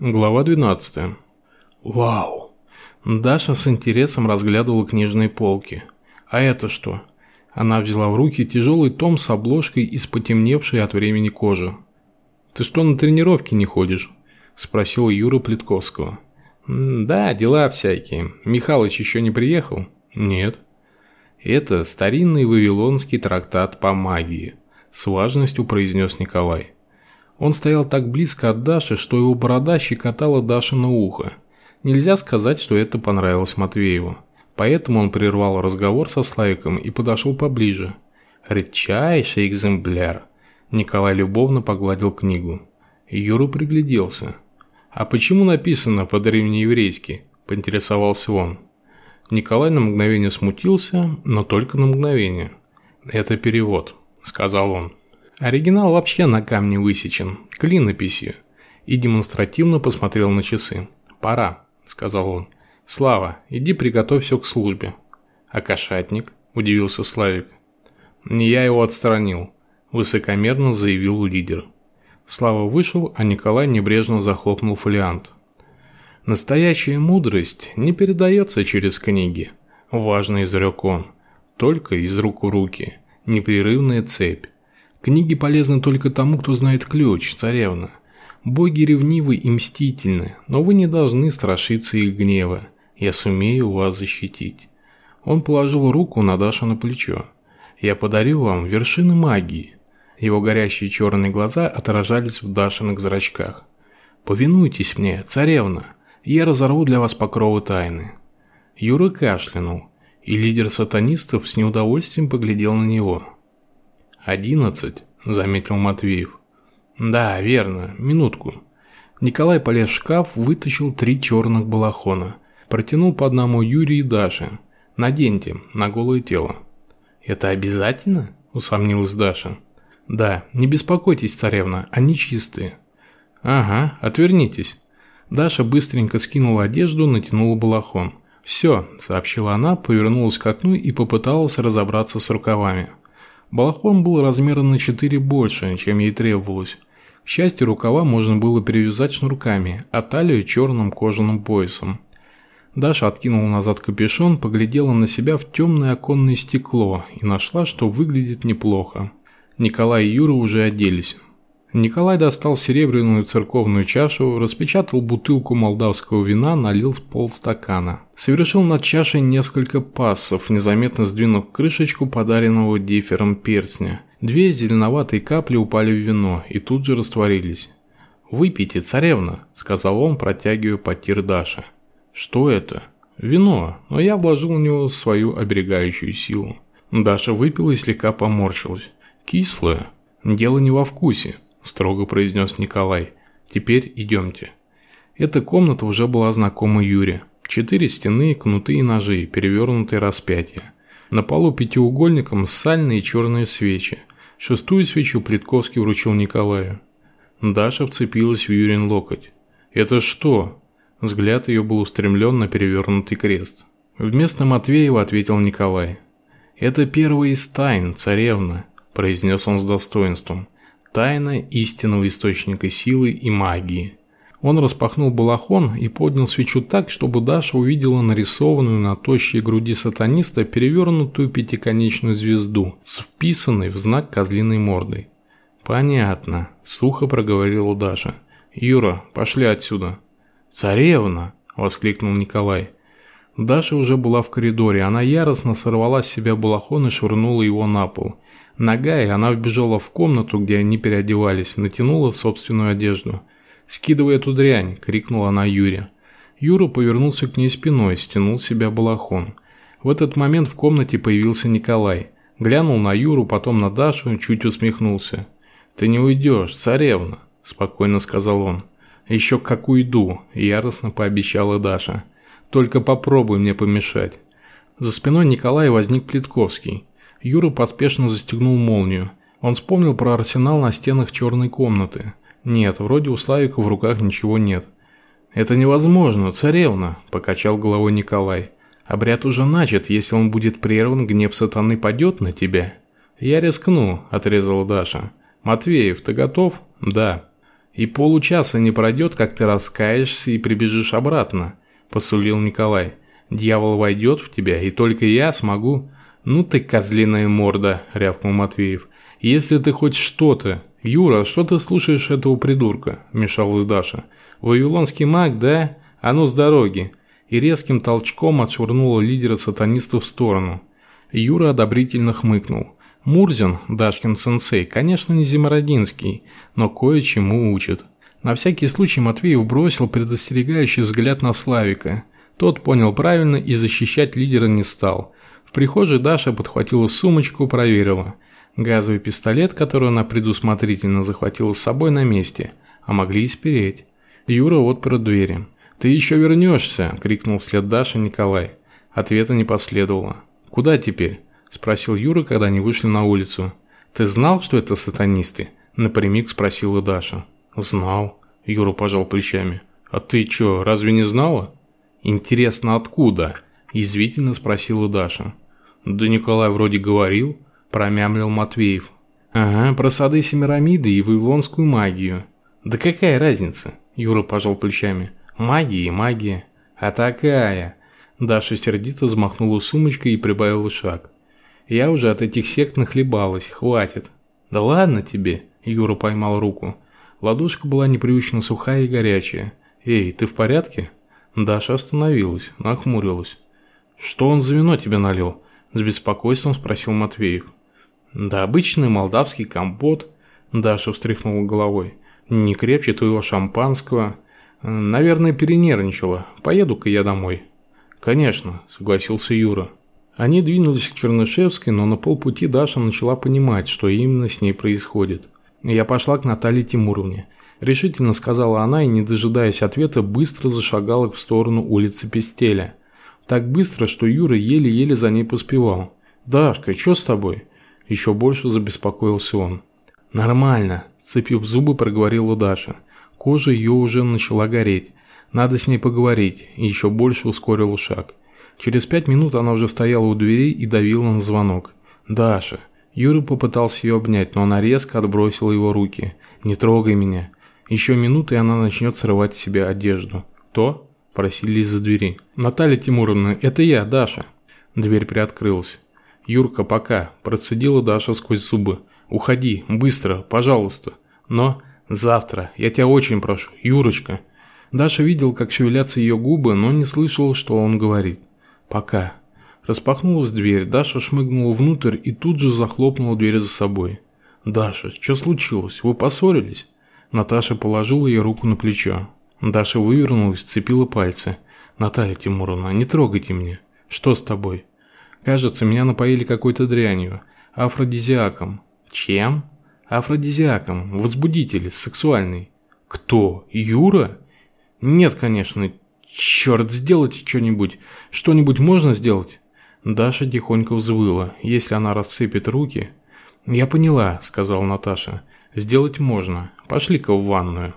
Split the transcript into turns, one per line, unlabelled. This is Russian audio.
Глава 12. Вау. Даша с интересом разглядывала книжные полки. А это что? Она взяла в руки тяжелый том с обложкой из потемневшей от времени кожи. «Ты что, на тренировке не ходишь?» – спросил Юра Плитковского. «Да, дела всякие. Михалыч еще не приехал?» «Нет». «Это старинный вавилонский трактат по магии», – с важностью произнес Николай. Он стоял так близко от Даши, что его борода щекотала Даши на ухо. Нельзя сказать, что это понравилось Матвееву. Поэтому он прервал разговор со Славиком и подошел поближе. «Редчайший экземпляр!» Николай любовно погладил книгу. Юра пригляделся. «А почему написано по-древнееврейски?» – поинтересовался он. Николай на мгновение смутился, но только на мгновение. «Это перевод», – сказал он. Оригинал вообще на камне высечен, клинописью. И демонстративно посмотрел на часы. «Пора», – сказал он. «Слава, иди приготовь все к службе». «А кошатник?» – удивился Славик. «Не я его отстранил», – высокомерно заявил лидер. Слава вышел, а Николай небрежно захлопнул фолиант. «Настоящая мудрость не передается через книги», – важно изрек он. «Только из рук в руки. Непрерывная цепь. Книги полезны только тому, кто знает ключ, царевна. Боги ревнивы и мстительны, но вы не должны страшиться их гнева. Я сумею вас защитить». Он положил руку на Дашу на плечо. «Я подарю вам вершины магии». Его горящие черные глаза отражались в Дашиных зрачках. «Повинуйтесь мне, царевна, я разорву для вас покровы тайны». Юра кашлянул, и лидер сатанистов с неудовольствием поглядел на него. «Одиннадцать», – заметил Матвеев. «Да, верно. Минутку». Николай полез в шкаф, вытащил три черных балахона. Протянул по одному Юрию и Даше. «Наденьте, на голое тело». «Это обязательно?» – усомнилась Даша. «Да, не беспокойтесь, царевна, они чистые». «Ага, отвернитесь». Даша быстренько скинула одежду, натянула балахон. «Все», – сообщила она, повернулась к окну и попыталась разобраться с рукавами. Балахон был размером на 4 больше, чем ей требовалось. К счастью, рукава можно было перевязать шнурками, а талию черным кожаным поясом. Даша откинула назад капюшон, поглядела на себя в темное оконное стекло и нашла, что выглядит неплохо. Николай и Юра уже оделись. Николай достал серебряную церковную чашу, распечатал бутылку молдавского вина, налил полстакана. Совершил над чашей несколько пассов, незаметно сдвинув крышечку подаренного дифером перстня. Две зеленоватые капли упали в вино и тут же растворились. «Выпейте, царевна», – сказал он, протягивая потир Даши. «Что это?» «Вино, но я вложил в него свою оберегающую силу». Даша выпила и слегка поморщилась. «Кислое. Дело не во вкусе. – строго произнес Николай. «Теперь идемте». Эта комната уже была знакома Юре. Четыре стены, кнуты и ножи, перевернутые распятия. На полу пятиугольником сальные черные свечи. Шестую свечу Плитковский вручил Николаю. Даша вцепилась в Юрин локоть. «Это что?» Взгляд ее был устремлен на перевернутый крест. Вместо Матвеева ответил Николай. «Это первый из тайн, царевна», – произнес он с достоинством. Тайна истинного источника силы и магии. Он распахнул балахон и поднял свечу так, чтобы Даша увидела нарисованную на тощей груди сатаниста перевернутую пятиконечную звезду с вписанной в знак козлиной мордой. «Понятно», – сухо проговорила Даша. «Юра, пошли отсюда». «Царевна!» – воскликнул Николай. Даша уже была в коридоре, она яростно сорвала с себя балахон и швырнула его на пол – Нога, и она вбежала в комнату, где они переодевались, натянула собственную одежду. «Скидывай эту дрянь!» – крикнула она Юре. Юра повернулся к ней спиной, стянул с себя балахон. В этот момент в комнате появился Николай. Глянул на Юру, потом на Дашу, чуть усмехнулся. «Ты не уйдешь, царевна!» – спокойно сказал он. «Еще как уйду!» – яростно пообещала Даша. «Только попробуй мне помешать». За спиной Николая возник Плитковский. Юра поспешно застегнул молнию. Он вспомнил про арсенал на стенах черной комнаты. Нет, вроде у Славика в руках ничего нет. «Это невозможно, царевна», – покачал головой Николай. «Обряд уже начат, если он будет прерван, гнев сатаны падет на тебя». «Я рискну», – отрезала Даша. «Матвеев, ты готов?» «Да». И получаса не пройдет, как ты раскаешься и прибежишь обратно», – посулил Николай. «Дьявол войдет в тебя, и только я смогу...» «Ну ты козлиная морда», – рявкнул Матвеев. «Если ты хоть что-то...» «Юра, что ты слушаешь этого придурка?» – вмешалась Даша. «Вавилонский маг, да? А ну с дороги!» И резким толчком отшвырнула лидера сатанистов в сторону. Юра одобрительно хмыкнул. Мурзин, Дашкин сенсей, конечно, не Зимородинский, но кое-чему учит. На всякий случай Матвеев бросил предостерегающий взгляд на Славика. Тот понял правильно и защищать лидера не стал. В прихожей Даша подхватила сумочку, проверила. Газовый пистолет, который она предусмотрительно захватила с собой на месте, а могли и спереть. Юра отпер двери. «Ты еще вернешься!» – крикнул вслед Даша Николай. Ответа не последовало. «Куда теперь?» – спросил Юра, когда они вышли на улицу. «Ты знал, что это сатанисты?» – напрямик спросила Даша. «Знал», – Юра пожал плечами. «А ты что, разве не знала?» «Интересно, откуда?» – язвительно спросила Даша. «Да Николай вроде говорил», – промямлил Матвеев. «Ага, про сады Семирамиды и вавилонскую магию». «Да какая разница?» – Юра пожал плечами. «Магия и магия». «А такая!» Даша сердито взмахнула сумочкой и прибавила шаг. «Я уже от этих сект нахлебалась, хватит». «Да ладно тебе», – Юра поймал руку. Ладошка была непривычно сухая и горячая. «Эй, ты в порядке?» Даша остановилась, нахмурилась. «Что он за вино тебе налил?» – с беспокойством спросил Матвеев. «Да обычный молдавский компот», – Даша встряхнула головой. «Не крепче твоего шампанского. Наверное, перенервничала. Поеду-ка я домой». «Конечно», – согласился Юра. Они двинулись к Чернышевской, но на полпути Даша начала понимать, что именно с ней происходит. «Я пошла к Наталье Тимуровне», – решительно сказала она и, не дожидаясь ответа, быстро зашагала в сторону улицы Пестеля. Так быстро, что Юра еле-еле за ней поспевал. «Дашка, что с тобой?» Еще больше забеспокоился он. «Нормально», – цепив зубы, проговорила Даша. Кожа ее уже начала гореть. Надо с ней поговорить, и еще больше ускорил шаг. Через пять минут она уже стояла у дверей и давила на звонок. «Даша!» Юра попытался ее обнять, но она резко отбросила его руки. «Не трогай меня!» Еще минуты, и она начнет срывать с себя одежду. «Кто?» – просили из-за двери. «Наталья Тимуровна, это я, Даша!» Дверь приоткрылась. «Юрка, пока!» – процедила Даша сквозь зубы. «Уходи, быстро, пожалуйста!» «Но...» «Завтра, я тебя очень прошу, Юрочка!» Даша видел, как шевелятся ее губы, но не слышал, что он говорит. «Пока». Распахнулась дверь, Даша шмыгнула внутрь и тут же захлопнула дверь за собой. «Даша, что случилось? Вы поссорились?» Наташа положила ей руку на плечо. Даша вывернулась, цепила пальцы. «Наталья Тимуровна, не трогайте меня. Что с тобой?» «Кажется, меня напоили какой-то дрянью. Афродизиаком». «Чем?» «Афродизиаком. Возбудитель. Сексуальный». «Кто? Юра?» «Нет, конечно. Черт, сделайте что-нибудь. Что-нибудь можно сделать?» Даша тихонько взвыла. Если она расцепит руки... «Я поняла», — сказала Наташа. «Сделать можно. Пошли-ка в ванную».